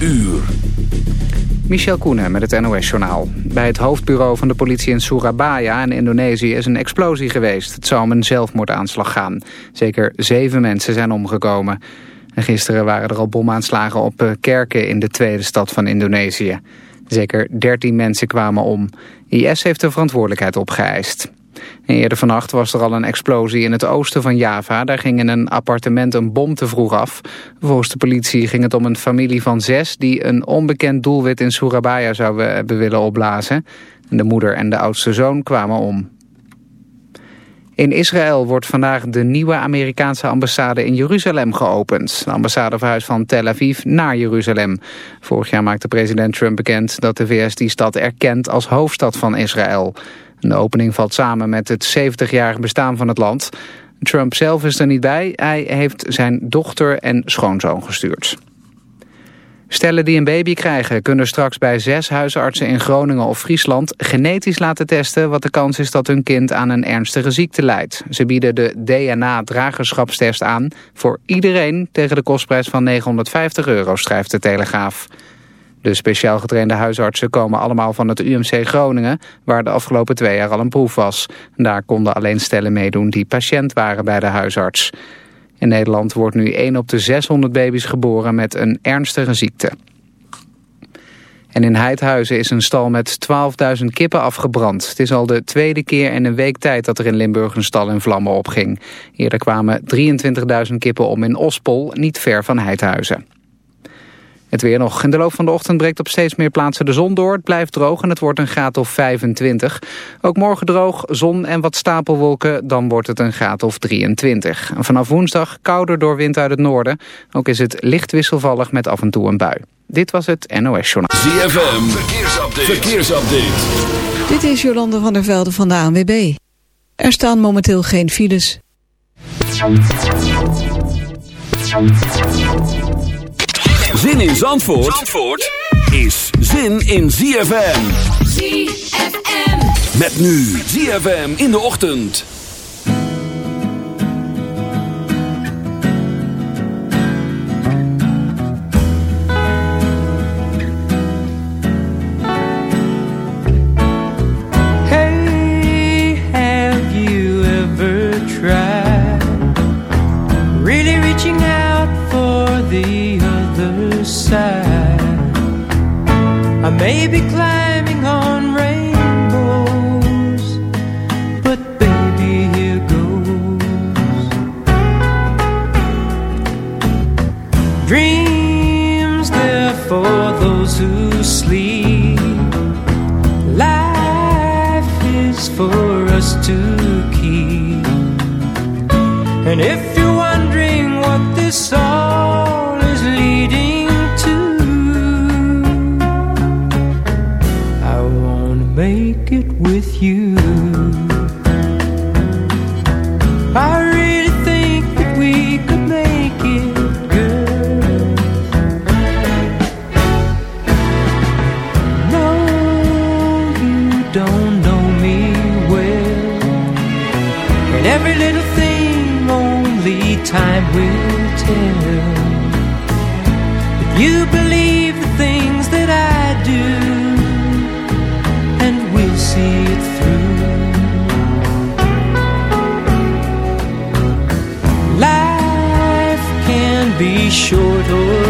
uur. Michel Koenen met het NOS-journaal. Bij het hoofdbureau van de politie in Surabaya in Indonesië is een explosie geweest. Het zou om een zelfmoordaanslag gaan. Zeker zeven mensen zijn omgekomen. En gisteren waren er al bomaanslagen op eh, kerken in de tweede stad van Indonesië. Zeker dertien mensen kwamen om. IS heeft de verantwoordelijkheid eerder vannacht was er al een explosie in het oosten van Java. Daar ging in een appartement een bom te vroeg af. Volgens de politie ging het om een familie van zes... die een onbekend doelwit in Surabaya zouden hebben willen opblazen. De moeder en de oudste zoon kwamen om. In Israël wordt vandaag de nieuwe Amerikaanse ambassade in Jeruzalem geopend. De ambassade verhuist van Tel Aviv naar Jeruzalem. Vorig jaar maakte president Trump bekend dat de VS die stad erkent als hoofdstad van Israël. De opening valt samen met het 70-jarig bestaan van het land. Trump zelf is er niet bij. Hij heeft zijn dochter en schoonzoon gestuurd. Stellen die een baby krijgen kunnen straks bij zes huisartsen in Groningen of Friesland genetisch laten testen wat de kans is dat hun kind aan een ernstige ziekte leidt. Ze bieden de DNA-dragerschapstest aan voor iedereen tegen de kostprijs van 950 euro, schrijft de Telegraaf. De speciaal getrainde huisartsen komen allemaal van het UMC Groningen, waar de afgelopen twee jaar al een proef was. Daar konden alleen stellen meedoen die patiënt waren bij de huisarts. In Nederland wordt nu 1 op de 600 baby's geboren met een ernstige ziekte. En in Heidhuizen is een stal met 12.000 kippen afgebrand. Het is al de tweede keer in een week tijd dat er in Limburg een stal in vlammen opging. Eerder kwamen 23.000 kippen om in Ospol, niet ver van Heidhuizen. Het weer nog. In de loop van de ochtend breekt op steeds meer plaatsen de zon door. Het blijft droog en het wordt een graad of 25. Ook morgen droog, zon en wat stapelwolken. Dan wordt het een graad of 23. En vanaf woensdag kouder door wind uit het noorden. Ook is het licht wisselvallig met af en toe een bui. Dit was het NOS Journaal. ZFM, verkeersupdate. verkeersupdate. Dit is Jolande van der Velde van de ANWB. Er staan momenteel geen files. Zin in Zandvoort, Zandvoort is zin in ZFM. ZFM. Met nu ZFM in de ochtend. Hey, have you ever tried really reaching out for the I may short or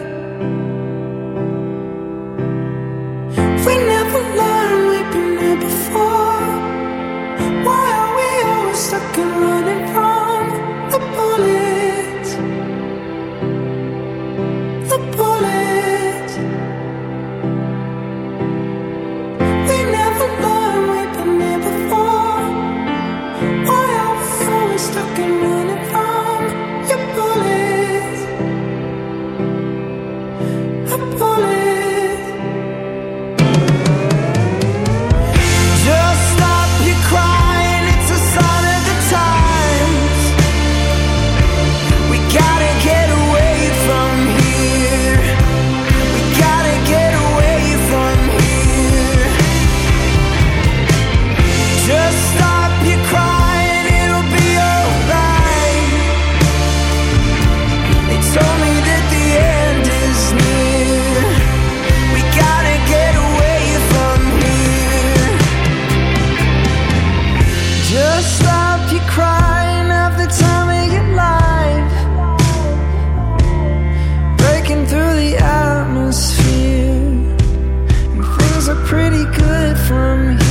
stuck in pretty good from here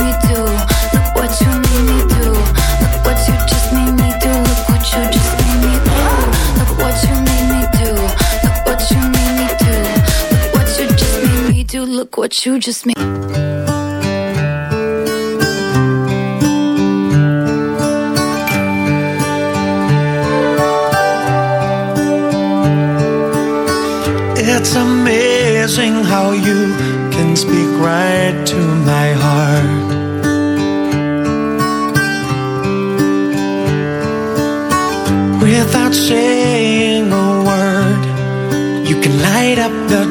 What you just made. It's amazing how you can speak right to my heart. Without saying a word, you can light up the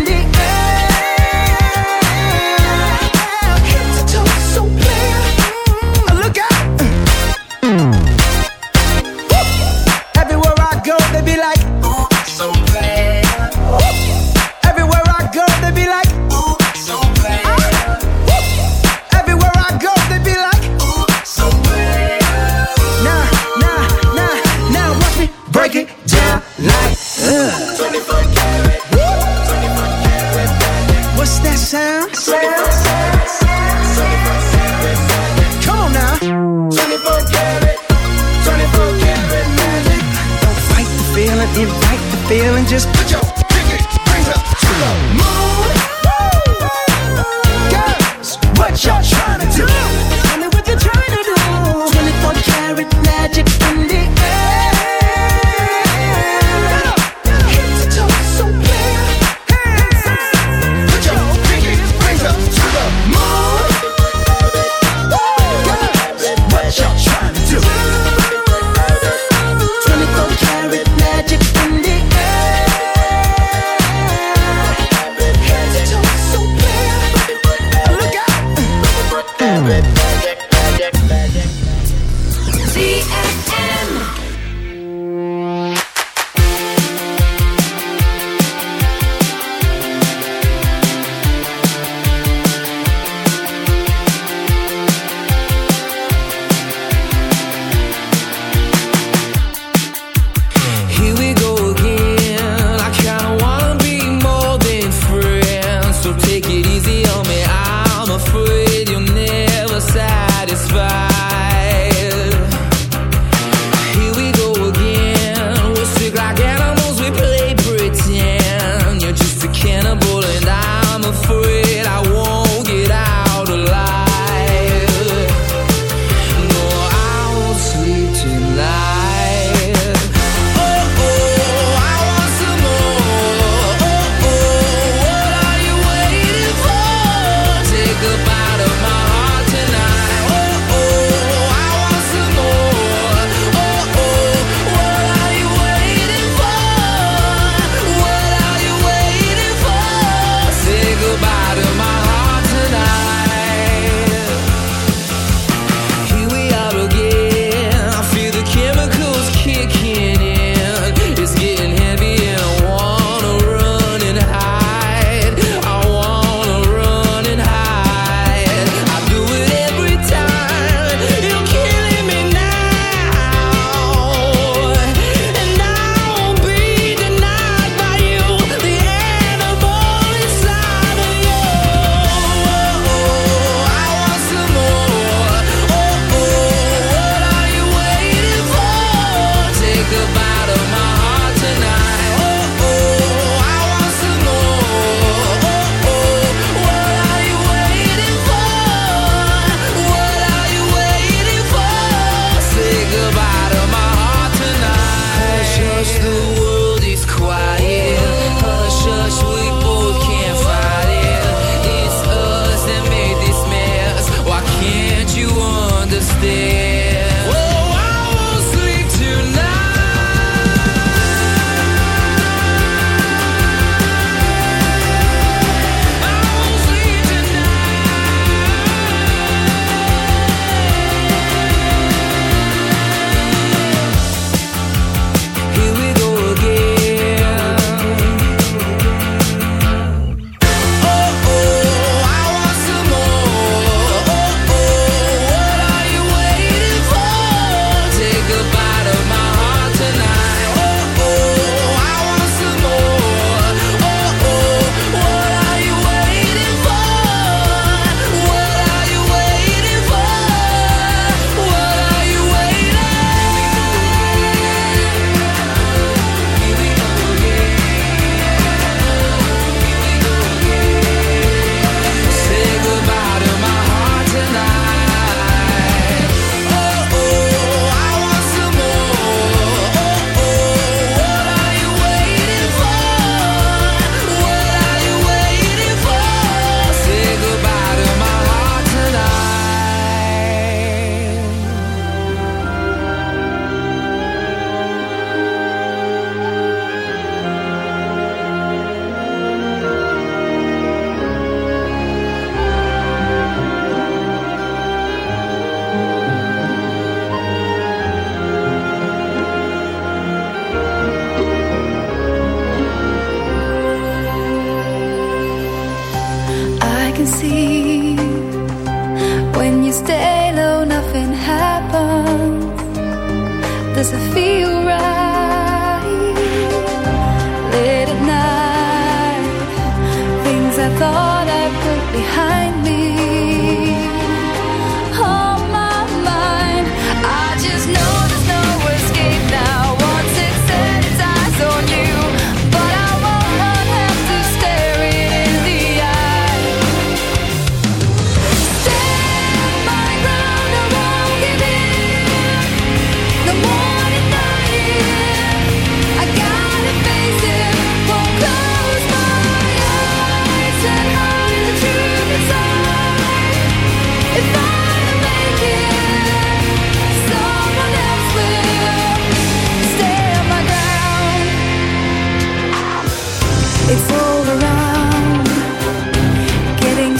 invite the feeling. Just put your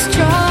strong.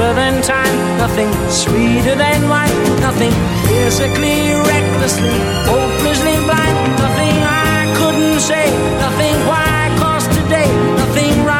than time, nothing sweeter than wine, nothing physically, recklessly, hopelessly blind, nothing I couldn't say, nothing why, cost today, nothing right.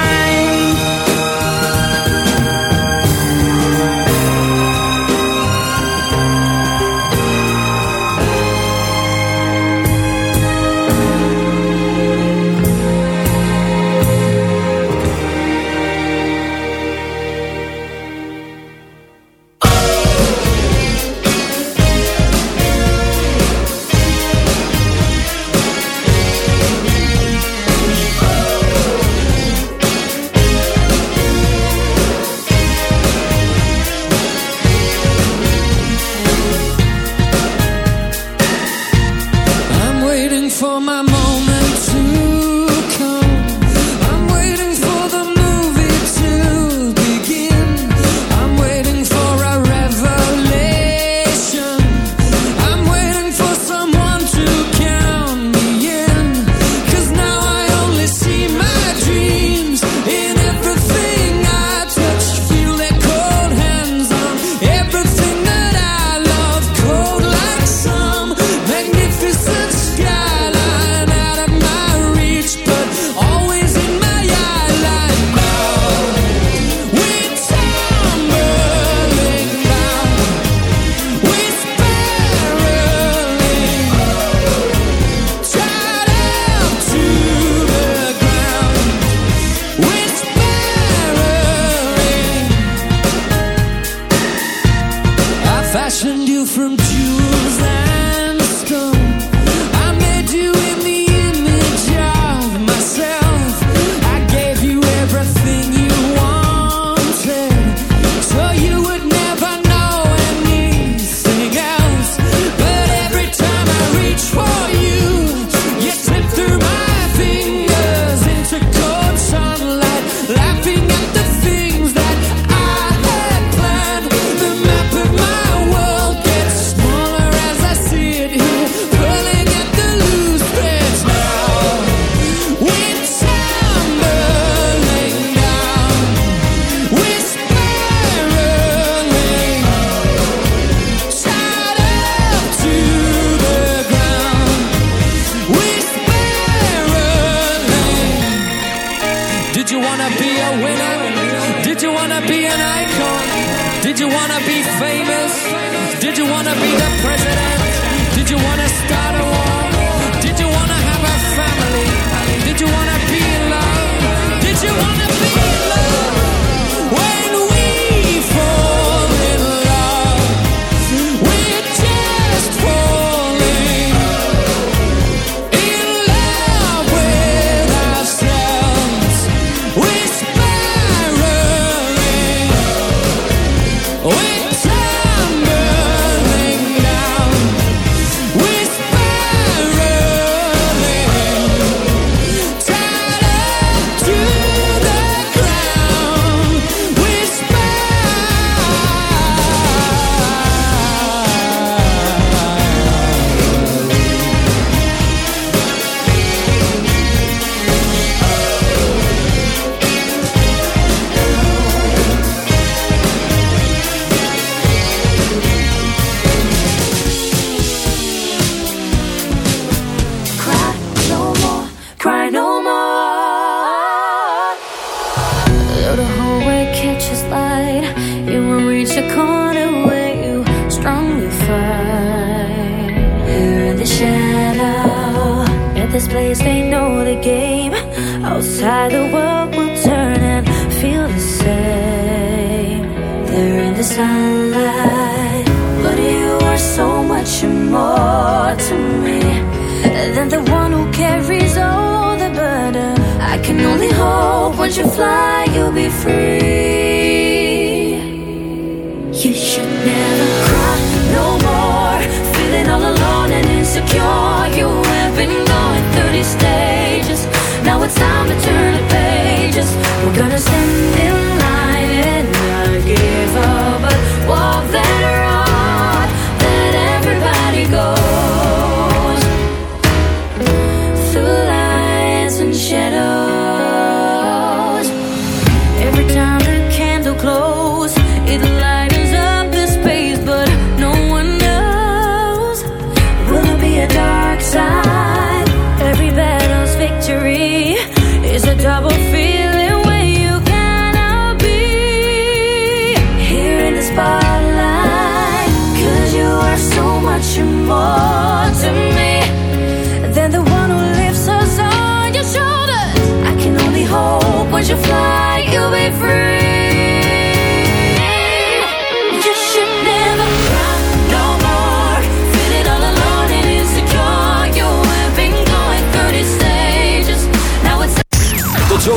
Here in the shadow, at this place they know the game. Outside the world will turn and feel the same. There in the sunlight, but you are so much more to me than the one who carries all the burden. I can only hope once you fly, you'll be free. You should never. Insecure. You have been going 30 stages. Now it's time to turn the pages. We're gonna stand in